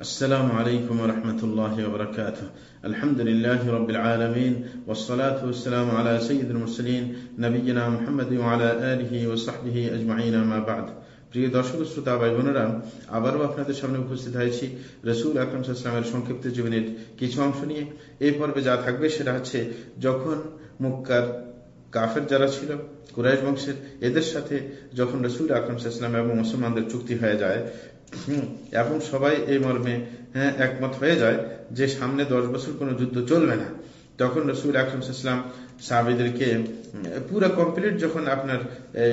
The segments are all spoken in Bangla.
السلام عليكم ورحمة الله وبركاته الحمد لله رب العالمين والصلاة والسلام على سيد المرسلين نبينا محمد وعلى آله وصحبه أجمعين ما بعد প্রিয় দর্শক শ্রোতা ভাই বোনেরা আবারও আপনাদের সামনে উপস্থিত হয়েছি রসুল আকরম ইসলামের সংক্ষিপ্ত জীবনের কিছু অংশ নিয়ে এই পর্বে যা থাকবে সেটা হচ্ছে যখন মুক্কার কাফের যারা ছিল কুরাইশ বংশের এদের সাথে যখন রসুল আকরম ইসলাম এবং মুসলমানদের চুক্তি হয়ে যায় এবং সবাই এই মর্মে হ্যাঁ একমত হয়ে যায় যে সামনে দশ বছর কোনো যুদ্ধ চলবে না। তখন রসুল আকরম ইসলাম সাহাবিদেরকে পুরো কমপ্লিট যখন আপনার,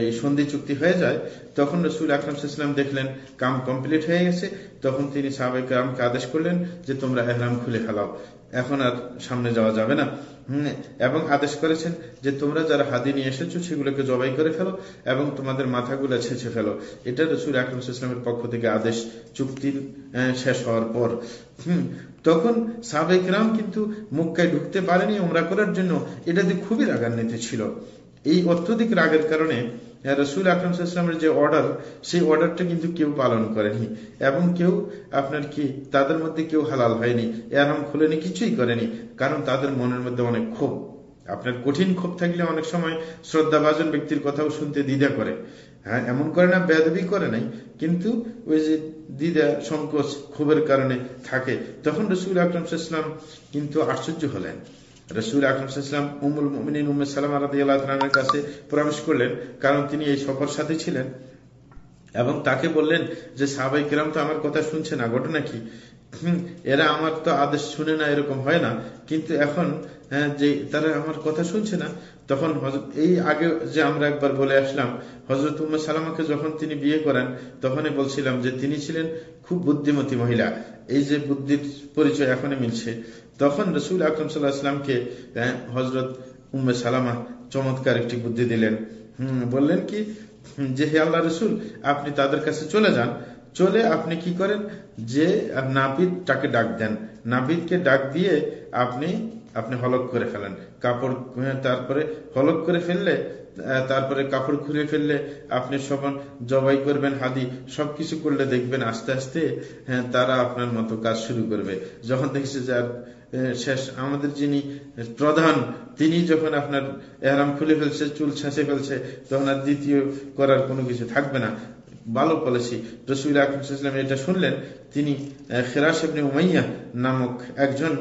এই সন্ধি চুক্তি হয়ে যায়, তখন রসুল আকরম ইসলাম দেখলেন, কাম কমপ্লিট হয়ে গেছে। তখন তিনি সাহাবেক রামকে আদেশ করলেন যে, তোমরা এহরাম খুলে ফেলাও। এখন আর সামনে যাওয়া যাবে না। এবং আদেশ করেছেন যে, তোমরা যারা হাদি নিয়ে এসেছ, সেগুলোকে জবাই করে ফেলো এবং তোমাদের মাথাগুলো ছেঁচে ফেলো। এটা রসুল আকরম ইসলামের পক্ষ থেকে আদেশ, চুক্তির শেষ হওয়ার পর। হম তখন সাবেক রাম কিন্তু মুক্কায় ঢুকতে পারেনি ওমরা করার জন্য। এটাতে খুবই রাগান্বিত ছিল। এই অত্যধিক রাগের কারণে রসুল আকরমসাল্লামের যে অর্ডার, সেই অর্ডারটা কিন্তু কেউ পালন করেনি এবং কেউ আপনার কি তাদের মধ্যে কেউ হালাল হয়নি এরাম খুলেনি, কিছুই করেনি, কারণ তাদের মনের মধ্যে অনেক ক্ষোভ। আপনার কঠিন ক্ষোভ থাকলে অনেক সময় শ্রদ্ধাভাজন ব্যক্তির কথাও শুনতে দ্বিধা করে। হ্যাঁ এমন করে না, বেদবি করে নাই, কিন্তু ওই যে দিদা সংকোচ, ক্ষোভের কারণে থাকে। তখন রসুল আকরমসাল্লাম কিন্তু আশ্চর্য হলেন। রসুল আকরমসাল্লাম উমুল মিন উম্মে সালামা আল্লাহ কাছে প্রবেশ করলেন, কারণ তিনি এই সফর সাথে ছিলেন। এবং তাকে বললেন যে, সাহাবাই কিরাম তো আমার কথা শুনছে না, ঘটনা কি? এরা আমার তো আদেশ শুনে না, এরকম হয় না। কিন্তু এখন যে তারা আমার কথা শুনছে না, তখন এই আগে যে আমরা একবার বলে আসলাম হজরত উম্মা সালামাকে যখন তিনি বিয়ে করেন, তখনই বলছিলাম যে তিনি ছিলেন খুব বুদ্ধিমতী মহিলা। এই যে বুদ্ধির পরিচয় এখনই মিলছে। তখন রসুল আকরম সাল্লাহ আসলামকে হজরত উম্মে সালামা চমৎকার একটি বুদ্ধি দিলেন। হম, বললেন কি, যে হে আল্লাহ রসুল, আপনি তাদের কাছে চলে যান। চলে আপনি কি করেন? যে নাবিদটাকে ডাক দেন। নাবিদকে ডাক দিয়ে আপনি আপনি হলক করে ফেলেন। কাপড় তারপরে হলক করে ফেললে তারপরে কাপড় খুলে ফেললে আপনি সব জবাই করবেন, হাদি সবকিছু করলে দেখবেন আস্তে আস্তে হ্যাঁ তারা আপনার মতো কাজ শুরু করবে। যখন দেখছে যে শেষ, আমাদের যিনি প্রধান, তিনি যখন আপনার এরাম খুলে ফেলছে, চুল ছেঁচে ফেলছে, তখন আর দ্বিতীয় করার কোনো কিছু থাকবে না। ভালো পলিসি রসুল আকরম এটা শুনলেন, তিনি খেরাস উমাইয়া নামক একজন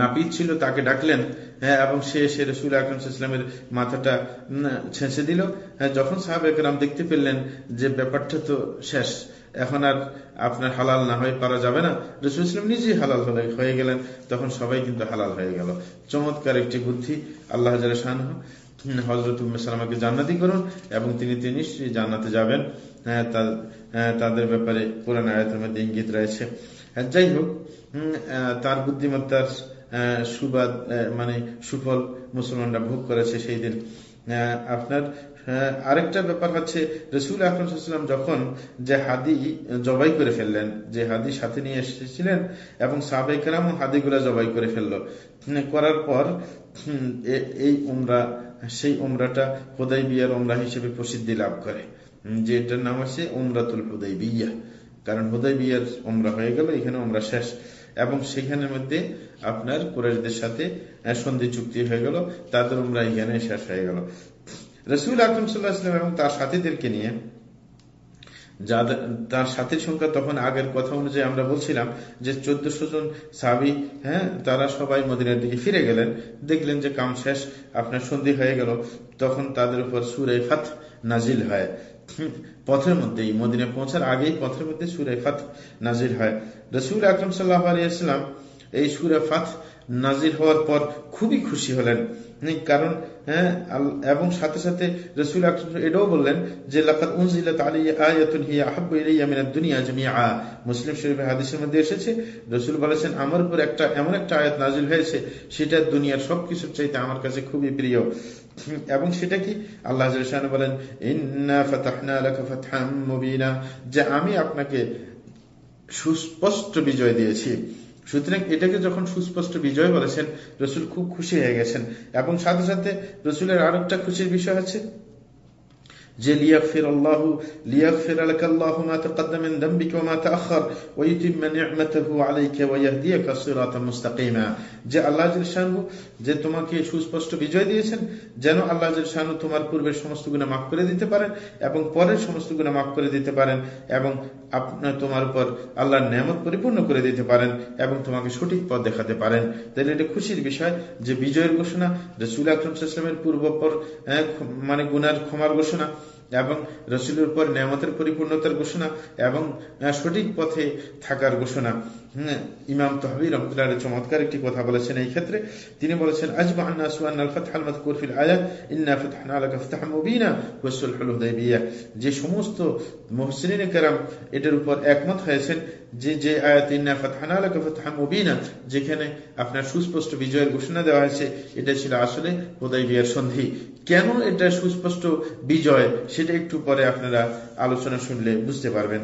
নাপিত ছিল, তাকে ডাকলেন। হ্যাঁ এবং সে এসে রসুল আকরমের মাথাটা ছেঁচে দিল। হ্যাঁ যখন সাহাব একরাম দেখতে পেলেন যে ব্যাপারটা তো শেষ, এখন আর আপনার হালাল না হয়ে পারা যাবে না, রসুল ইসলাম নিজেই হালাল হয়ে গেলেন। তখন সবাই কিন্তু হালাল হয়ে গেল। চমৎকার একটি বুদ্ধি, আল্লাহ শাহ হজরত সালামাকে জান্নাতি করুন, এবং তিনি তিনি জান্নাতে যাবেন। হ্যাঁ তাদের ব্যাপারে পুরান আয়তের মধ্যে ইঙ্গিত রয়েছে। যাই হোক তার বুদ্ধিমত্তার সুবাদ মানে সুফল মুসলমানরা ভোগ করেছে সেই দিন। আপনার আরেকটা ব্যাপার হচ্ছে, রসুল আকরম যখন যে হাদি জবাই করে ফেললেন, যে হাদি সাথে নিয়ে এসেছিলেন এবং সাবেক রামও হাদিগুলা জবাই করে ফেলল করার পর এই উমরা, সেই উমরাটা হোদাই বিয়ার উমরা হিসেবে প্রসিদ্ধি লাভ করে। যে এটার নাম আছে উমরাতুল হুদাই বিয়া কারণ হুদাই বিয়ার উমরা হয়ে গেল এখানে ওমরা শেষ। এবং সেখানের মধ্যে আপনার কুরাইশদের সাথে সন্ধি চুক্তি হয়ে গেল, তাদের উমরা এখানে শেষ হয়ে গেল। রসুল আকরম সাল্লাহাম এবং তার সাথীদেরকে নিয়ে যাদের তার সাথীর সংখ্যা তখন আগের কথা অনুযায়ী আমরা বলছিলাম যে চোদ্দশো জন সাবি হ্যাঁ তারা সবাই মদিনার দিকে ফিরে গেলেন, দেখলেন যে কাম শেষ, আপনার সন্ধি হয়ে গেল, তখন তাদের উপর সুরে ফাত নাজিল হয়। পথের মধ্যেই মদিনে পৌঁছার আগেই পথের মধ্যে সুরে ফাত নাজির হয়। রসুল আকরম সাল্লাহ আলিয়াল্লাম এই সুরে ফাত নাজির হওয়ার পর খুবই খুশি হলেন। কারণ হ্যাঁ এবং সাথে সাথে রসুল এটাও বললেন যে মুসলিম শরীফ হাদিসের মধ্যে এসেছে, রসুল বলেছেন, আমার উপর একটা, এমন একটা আয়াত নাজিল হয়েছে, সেটা দুনিয়ার সবকিছুর চাইতে আমার কাছে খুবই প্রিয়। এবং সেটা কি? আল্লাহ বলেন যে আমি আপনাকে সুস্পষ্ট বিজয় দিয়েছি। সুতরাং এটাকে যখন সুস্পষ্ট বিজয় বলেছেন, রসুল খুব খুশি হয়ে গেছেন। এবং সাথে সাথে রসুলের আর একটা খুশির বিষয় আছে, যে আল্লাহু ওয়া যে যে তোমাকে সুস্পষ্ট বিজয় দিয়েছেন, যেন আল্লাহ তোমার পূর্বের সমস্ত গুনাহ করে দিতে পারেন এবং পরের সমস্ত গুনাহ মাফ করে দিতে পারেন এবং আপনার তোমার উপর আল্লাহর নিয়ামত পরিপূর্ণ করে দিতে পারেন এবং তোমাকে সঠিক পথ দেখাতে পারেন। তাহলে এটা খুশির বিষয় যে বিজয়ের ঘোষণা, রসুল আকরম ইসলামের পূর্বপর মানে গুনার ক্ষমার ঘোষণা। এবং রসুলের উপর নিয়ামতের পরিপূর্ণতার ঘোষণা এবং সঠিক পথে থাকার ঘোষণা। ইমাম তহবি রহমতুল্লাহ চমৎকার একটি কথা বলেছেন এই ক্ষেত্রে। তিনি বলেছেন যে সমস্ত মুহসিনিন কেরাম এটার উপর একমত হয়েছেন যে যে আয়াত যেখানে আপনার সুস্পষ্ট বিজয়ের ঘোষণা দেওয়া হয়েছে এটা ছিল আসলে হুদাইবিয়ার সন্ধি। কেন এটা সুস্পষ্ট বিজয় সেটা একটু পরে আপনারা আলোচনা শুনলে বুঝতে পারবেন।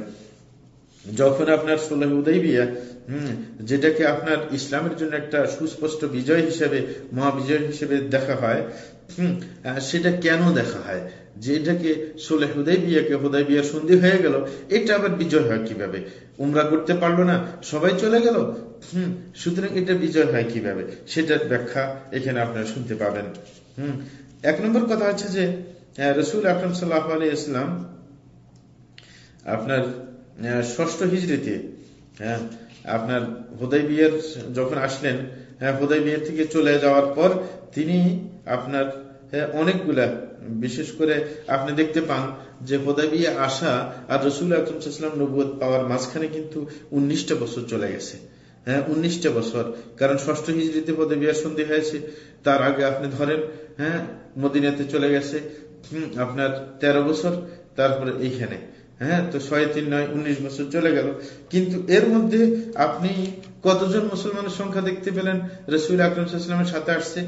যখন আপনার সোলাহ উদয়বিয়া হম, যেটাকে আপনার ইসলামের জন্য একটা সুস্পষ্ট বিজয় হিসেবে, মহাবিজয় হিসেবে দেখা হয়, হম সেটা কেন দেখা হয়? যে এটাকে সোলে হুদয় বিয়াকে হুদয় বিয়া সন্ধি হয়ে গেল, এটা আবার বিজয় হয় কীভাবে? উমরা করতে পারল না, সবাই চলে গেল, হম, সুতরাং এটা বিজয় হয় কীভাবে? সেটার ব্যাখ্যা এখানে আপনারা শুনতে পাবেন। হম এক নম্বর কথা হচ্ছে যে রসুল আকরম সাল্লাহ আলী ইসলাম আপনার ষষ্ঠ হিজড়িতে হ্যাঁ আপনার হোদাই বিয়ের যখন আসলেন হ্যাঁ হোদাই বিয়ের থেকে চলে যাওয়ার পর তিনি আপনার অনেকগুলা, বিশেষ করে আপনি দেখতে পান যে হোদাই বিয়ে আসা আর রসুল আকরমসাল্লাম নবুয় পাওয়ার মাঝখানে কিন্তু উনিশটা বছর চলে গেছে হ্যাঁ উনিশটা বছর। কারণ ষষ্ঠ হিজড়িতে হোদাই বিয়ার সন্ধি হয়েছে, তার আগে আপনি ধরেন হ্যাঁ মদিনাতে চলে গেছে আপনার তেরো বছর, তারপরে এইখানে। হ্যাঁ তো ছয় তিন নয়, উনিশ বছর চলে গেল। কিন্তু এর মধ্যে আপনি কতজন মুসলমানের সংখ্যা দেখতে পেলেন? রসুল আকরমের সাথে আসছে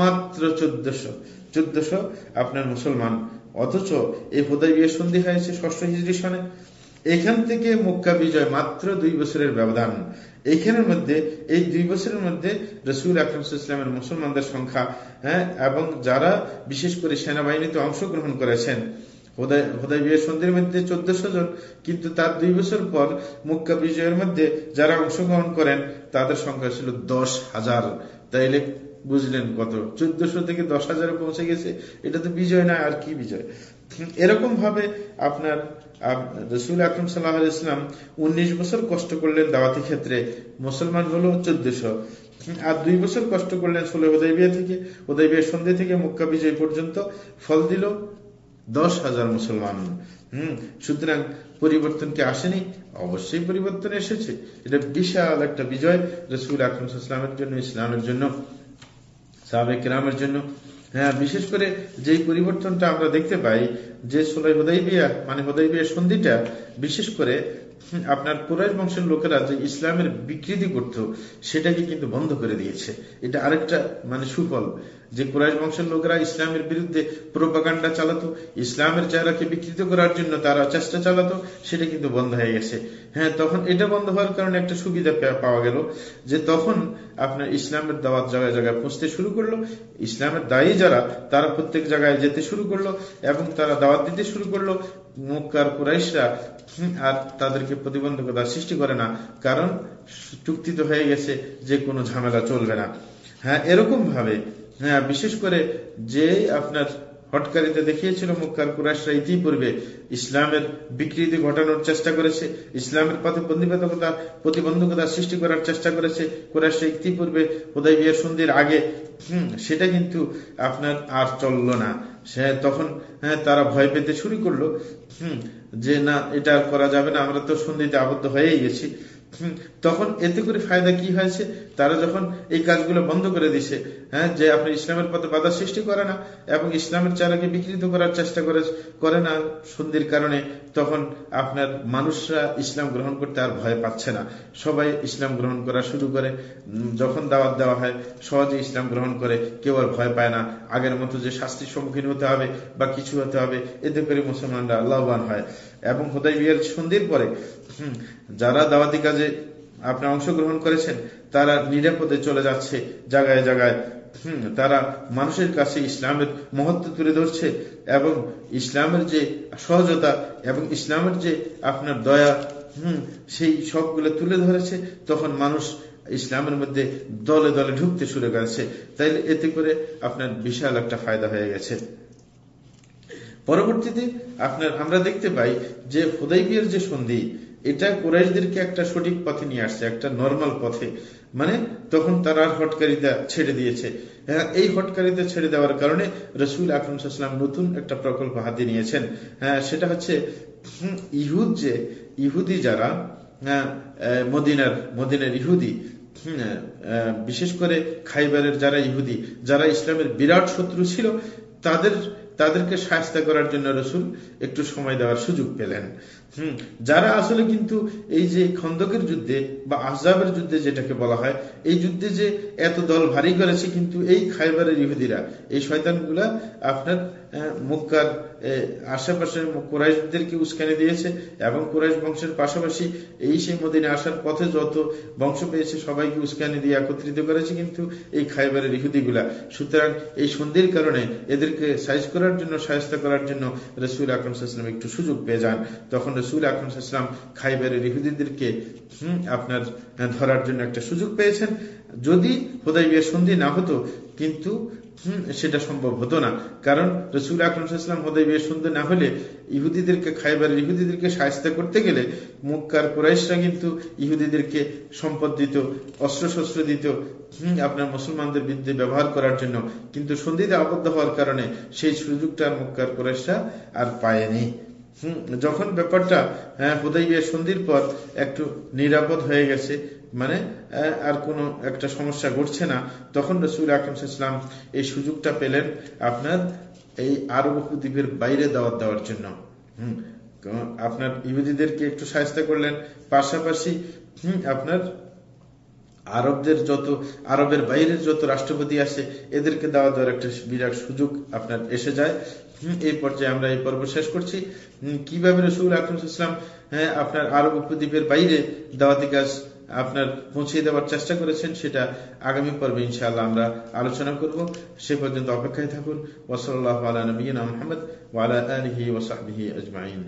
মাত্র চোদ্দশো। চোদ্দশো আপনার মুসলমান। অথচ এই হোদাই বিয়ে সন্ধি হয়েছে ষষ্ঠ হিজড়ি সনে। এখান থেকে মক্কা বিজয় মাত্র দুই বছরের ব্যবধান। এইখানের মধ্যে, এই দুই বছরের মধ্যে রসুল আকরম ইসলামের মুসলমানদের সংখ্যা হ্যাঁ এবং যারা বিশেষ করে সেনাবাহিনীতে অংশগ্রহণ করেছেন সন্ধির মধ্যে চোদ্দশো জন, কিন্তু তার দুই বছর পর মুক্কা বিজয়ের মধ্যে যারা অংশগ্রহণ করেন, তাদের সংখ্যা ছিল দশ হাজার। তাইলে বুঝলেন কত? চোদ্দশো থেকে দশ হাজারে পৌঁছে গেছে, এটা তো বিজয় না, আর কি বিজয়? এরকম ভাবে আপনার রসুল আকরম সাল্লাহ ইসলাম উনিশ বছর কষ্ট করলেন দাওয়াতি ক্ষেত্রে। মুসলমান হলো চোদ্দশো। আর দুই বছর কষ্ট করলেন ষোলো বিয়া থেকে বিয়ের সন্ধে থেকে মুক্কা বিজয় পর্যন্ত। ফল দিল দশ হাজার মুসলমান। হম, সুতরাং পরিবর্তন কি আসেনি? অবশ্যই পরিবর্তন এসেছে। এটা বিশাল একটা বিজয় রসুল আকরম ইসলামের জন্য ইসলামের জন্য সাবেক রামের জন্য। হ্যাঁ বিশেষ করে যে পরিবর্তনটা আমরা দেখতে পাই, যে সোলাই বিয়া মানে হোদাইবিয়া সন্ধিটা, বিশেষ করে আপনার কুরাইশ বংশের লোকেরা যে ইসলামের বিকৃতি করত, সেটাকে কিন্তু বন্ধ করে দিয়েছে। এটা আরেকটা মানে সুফল। যে কুরাইশ বংশের লোকেরা ইসলামের বিরুদ্ধে প্রোপাগান্ডা চালাতো, ইসলামের চেহারাকে বিকৃত করার জন্য তারা চেষ্টা চালাতো, সেটা কিন্তু বন্ধ হয়ে গেছে। হ্যাঁ তখন এটা বন্ধ হওয়ার কারণে একটা সুবিধা পাওয়া গেল যে তখন আপনার ইসলামের দাওয়াত জায়গায় জায়গায় পৌঁছতে শুরু করল। ইসলামের দায়ী যারা, তারা প্রত্যেক জায়গায় যেতে শুরু করল এবং তারা দাওয়াত দিতে শুরু করল। মুক্কার কুরাইশরা আর তাদেরকে প্রতিবন্ধকতা সৃষ্টি করে না, কারণ চুক্তি তো হয়ে গেছে যে কোনো ঝামেলা চলবে না। হ্যাঁ এরকম ভাবে হ্যাঁ বিশেষ করে যে আপনার হটকারিতে দেখিয়েছিল মুক্কার কুরাইশরা ইতিপূর্বে, ইসলামের বিকৃতি ঘটানোর চেষ্টা করেছে, ইসলামের পথে প্রতিবন্ধকতা প্রতিবন্ধকতা সৃষ্টি করার চেষ্টা করেছে কুরাইশরা ইতিপূর্বে হুদাই বিয়ের সন্ধির আগে। হম, সেটা কিন্তু আপনার আর চলল না। সে তখন হ্যাঁ তারা ভয় পেতে শুরু করল। হম, যে না, এটা করা যাবে না, আমরা তো সন্ধিতে আবদ্ধ হয়েই গেছি। তখন এতে করে ফায়দা কি হয়েছে? তারা যখন এই কাজগুলো বন্ধ করে দিছে হ্যাঁ যে আপনি ইসলামের পথে বাধা সৃষ্টি করে না এবং ইসলামের চারাকে বিকৃত করার চেষ্টা করে করে না সন্ধির কারণে, তখন আপনার মানুষরা ইসলাম গ্রহণ করতে আর ভয় পাচ্ছে না। সবাই ইসলাম গ্রহণ করা শুরু করে যখন দাওয়াত দেওয়া হয়, সহজে ইসলাম গ্রহণ করে, কেউ আর ভয় পায় না। আগের মতো যে শাস্তির সম্মুখীন হতে হবে বা কিছু হতে হবে, এতে করে মুসলমানরা লাভবান হয়। এবং হোদাই বিয়ের সন্ধির পরে যারা দাওয়াতি কাজে আপনি অংশগ্রহণ করেছেন তারা নিরাপদে চলে যাচ্ছে জায়গায় জায়গায়। হুম, তারা মানুষের কাছে ইসলামের মহত্ব তুলে ধরছে এবং ইসলামের যে সহজতা এবং ইসলামের যে আপনার দয়া হম সেই সবগুলো তুলে ধরেছে তখন মানুষ ইসলামের মধ্যে দলে দলে ঢুকতে শুরু করেছে। তাইলে এতে করে আপনার বিশাল একটা ফায়দা হয়ে গেছে। পরবর্তীতে আপনার আমরা দেখতে পাই যে হুদাইবিয়ার যে সন্ধি এটা কোরাইশদেরকে একটা সঠিক পথে নিয়ে আসছে একটা নর্মাল পথে। মানে তখন তারা আর হটকারিতা ছেড়ে দিয়েছে। হ্যাঁ, এই হটকারিতা ছেড়ে দেওয়ার কারণে রসুল আকরম সাল্লাম নতুন একটা প্রকল্প হাতে নিয়েছেন। হ্যাঁ সেটা হচ্ছে ইহুদ যে ইহুদি যারা হ্যাঁ, মদিনার মদিনার ইহুদি বিশেষ করে খাইবারের যারা ইহুদি যারা ইসলামের বিরাট শত্রু ছিল তাদের তাদেরকে সাহায্য করার জন্য রসুল একটু সময় দেওয়ার সুযোগ পেলেন। হুম, যারা আসলে কিন্তু এই যে খন্দকের যুদ্ধে বা আহজাবের যুদ্ধে যেটাকে বলা হয়, এই যুদ্ধে যে এত দল ভারী করেছে, কিন্তু এই খাইবারের ইহুদিরা, এই শয়তানগুলা আপনার মক্কার আশেপাশে কোরাইশদেরকে উস্কানি দিয়েছে এবং কোরাইশ বংশের পাশাপাশি এই সেই মদিনে আসার পথে যত বংশ পেয়েছে সবাইকে উস্কানি দিয়ে একত্রিত করেছে কিন্তু এই খাইবারের ইহুদিগুলা। সুতরাং এই সন্ধির কারণে এদেরকে সাইজ করার জন্য সাহায্য করার জন্য রসুল আকরম সাল্লাম একটু সুযোগ পেয়ে যান। তখন রসুল আকরম সাল্লাম খাইবারের ইহুদিদেরকে হুম, আপনার ধরার জন্য একটা সুযোগ পেয়েছেন। যদি হোদাই বিয়ে সন্ধি না হতো কিন্তু সেটা সম্ভব হতো না। কারণ রসুল আকরম হদে বিয়ে সন্ধি না হলে ইহুদিদেরকে খাইবার ইহুদিদেরকে সাহায্য করতে গেলে মুক্কার কুরাইশরা কিন্তু ইহুদিদেরকে সম্পদ দিত অস্ত্র শস্ত্র দিত আপনার মুসলমানদের বিরুদ্ধে ব্যবহার করার জন্য। কিন্তু সন্ধিতে আবদ্ধ হওয়ার কারণে সেই সুযোগটা মুক্কার কুরাইশরা আর পায়নি। হুম, যখন ব্যাপারটা হ্যাঁ, হুদাইবিয়া সন্ধির পর একটু নিরাপদ হয়ে গেছে মানে আর কোনো একটা সমস্যা ঘটছে না তখন রসুল আকরম ইসলাম এই সুযোগটা পেলেন আপনার এই আরব উপদ্বীপের বাইরে দাওয়াত দেওয়ার জন্য। হুম, আপনার ইহুদিদেরকে একটু সাহায্য করলেন পাশাপাশি হুম, আপনার আরবদের যত আরবের বাইরের যত রাষ্ট্রপতি আছে এদেরকে দেওয়া দেওয়ার একটা বিরাট সুযোগ আপনার এসে যায়। এই পর্যায়ে আমরা এই পর্ব শেষ করছি। কীভাবে রসুল আকরম ইসলাম হ্যাঁ আপনার আরব উপদ্বীপের বাইরে দাওয়াতি কাজ আপনার পৌঁছে দেওয়ার চেষ্টা করেছেন, সেটা আগামী পর্বে ইনশাআল্লাহ আমরা আলোচনা করব। সে পর্যন্ত অপেক্ষায় থাকুন। ওসল্লাহ আলা নবীন মোহাম্মদ ওয়ালা আলহি ওসাহি আজমাইন।